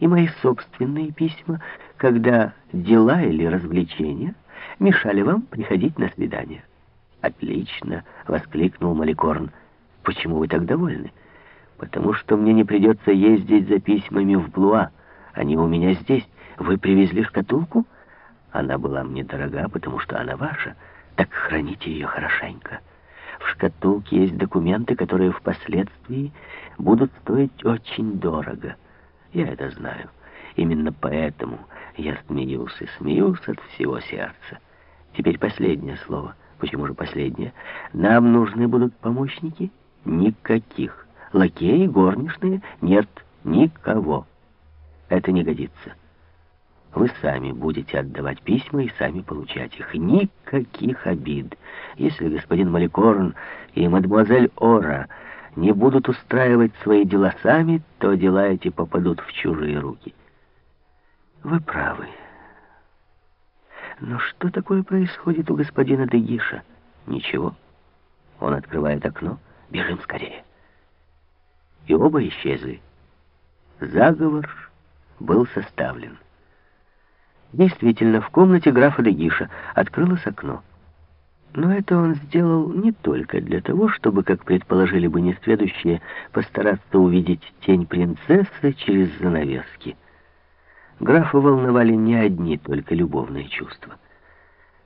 и мои собственные письма, когда дела или развлечения мешали вам приходить на свидание. «Отлично!» — воскликнул Маликорн. «Почему вы так довольны?» «Потому что мне не придется ездить за письмами в Блуа. Они у меня здесь. Вы привезли шкатулку?» «Она была мне дорога, потому что она ваша. Так храните ее хорошенько. В шкатулке есть документы, которые впоследствии будут стоить очень дорого. Я это знаю. Именно поэтому я смеюсь и смеюсь от всего сердца. Теперь последнее слово — Почему же последнее? Нам нужны будут помощники? Никаких. Лакеи, горничные? Нет, никого. Это не годится. Вы сами будете отдавать письма и сами получать их. Никаких обид. Если господин Маликорн и мадемуазель Ора не будут устраивать свои дела сами, то дела эти попадут в чужие руки. Вы правы. Но что такое происходит у господина Дегиша? Ничего. Он открывает окно. Бежим скорее. И оба исчезли. Заговор был составлен. Действительно, в комнате графа Дегиша открылось окно. Но это он сделал не только для того, чтобы, как предположили бы несведущие, постараться увидеть тень принцессы через занавески. Графа волновали не одни только любовные чувства.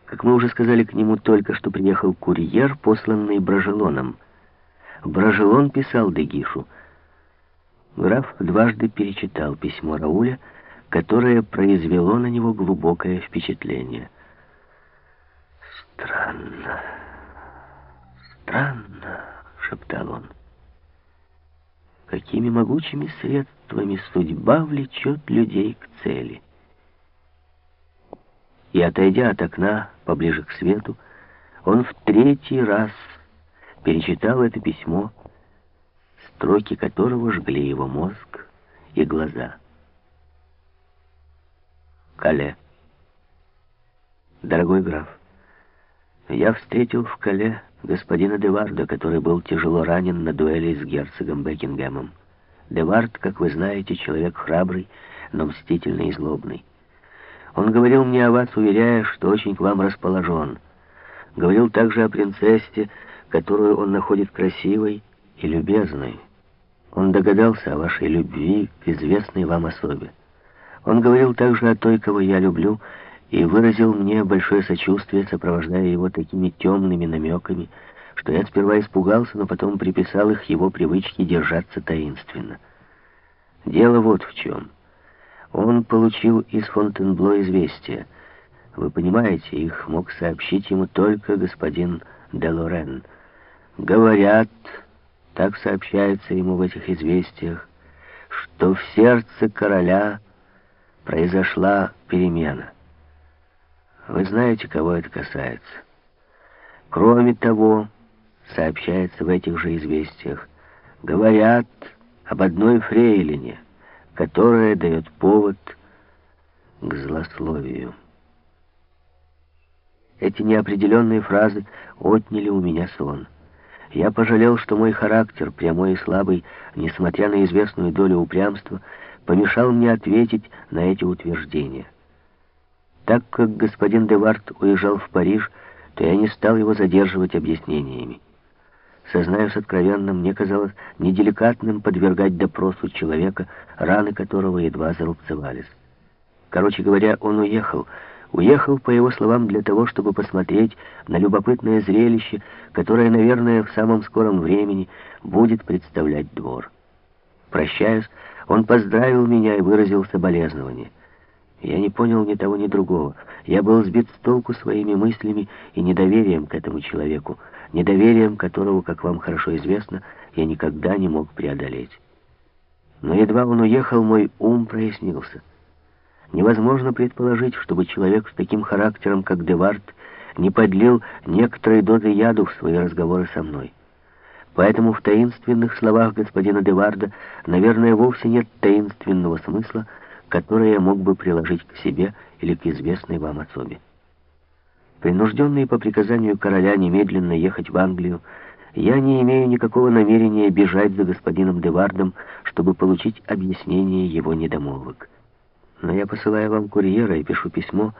Как мы уже сказали, к нему только что приехал курьер, посланный Брожелоном. Брожелон писал Дегишу. Граф дважды перечитал письмо Рауля, которое произвело на него глубокое впечатление. «Странно, странно», — шептал он. «Какими могучими средствами судьба влечет людей к цели». И, отойдя от окна поближе к свету, он в третий раз перечитал это письмо, строки которого жгли его мозг и глаза. Кале. Дорогой граф, я встретил в Кале господина Деварда, который был тяжело ранен на дуэли с герцогом Бекингемом. Девард, как вы знаете, человек храбрый, но мстительный и злобный. Он говорил мне о вас, уверяя, что очень к вам расположен. Говорил также о принцессе, которую он находит красивой и любезной. Он догадался о вашей любви к известной вам особе. Он говорил также о той, кого я люблю, и выразил мне большое сочувствие, сопровождая его такими темными намеками, что я сперва испугался, но потом приписал их его привычке держаться таинственно. Дело вот в чем. Он получил из Фонтенбло известия. Вы понимаете, их мог сообщить ему только господин де. Говорят, так сообщается ему в этих известиях, что в сердце короля произошла перемена. Вы знаете, кого это касается. Кроме того, сообщается в этих же известиях, говорят об одной фрейлине — которая дает повод к злословию. Эти неопределенные фразы отняли у меня сон. Я пожалел, что мой характер, прямой и слабый, несмотря на известную долю упрямства, помешал мне ответить на эти утверждения. Так как господин Девард уезжал в Париж, то я не стал его задерживать объяснениями. Сознаюсь откровенно, мне казалось неделикатным подвергать допросу человека, раны которого едва зарубцевались. Короче говоря, он уехал. Уехал, по его словам, для того, чтобы посмотреть на любопытное зрелище, которое, наверное, в самом скором времени будет представлять двор. Прощаясь, он поздравил меня и выразил соболезнование. Я не понял ни того, ни другого. Я был сбит с толку своими мыслями и недоверием к этому человеку, недоверием которого, как вам хорошо известно, я никогда не мог преодолеть. Но едва он уехал, мой ум прояснился. Невозможно предположить, чтобы человек с таким характером, как Девард, не подлил некоторые дозы яду в свои разговоры со мной. Поэтому в таинственных словах господина Деварда, наверное, вовсе нет таинственного смысла, которые я мог бы приложить к себе или к известной вам особе. Принужденный по приказанию короля немедленно ехать в Англию, Я не имею никакого намерения бежать за господином Девардом, чтобы получить объяснение его недомолвок. Но я посылаю вам курьера и пишу письмо,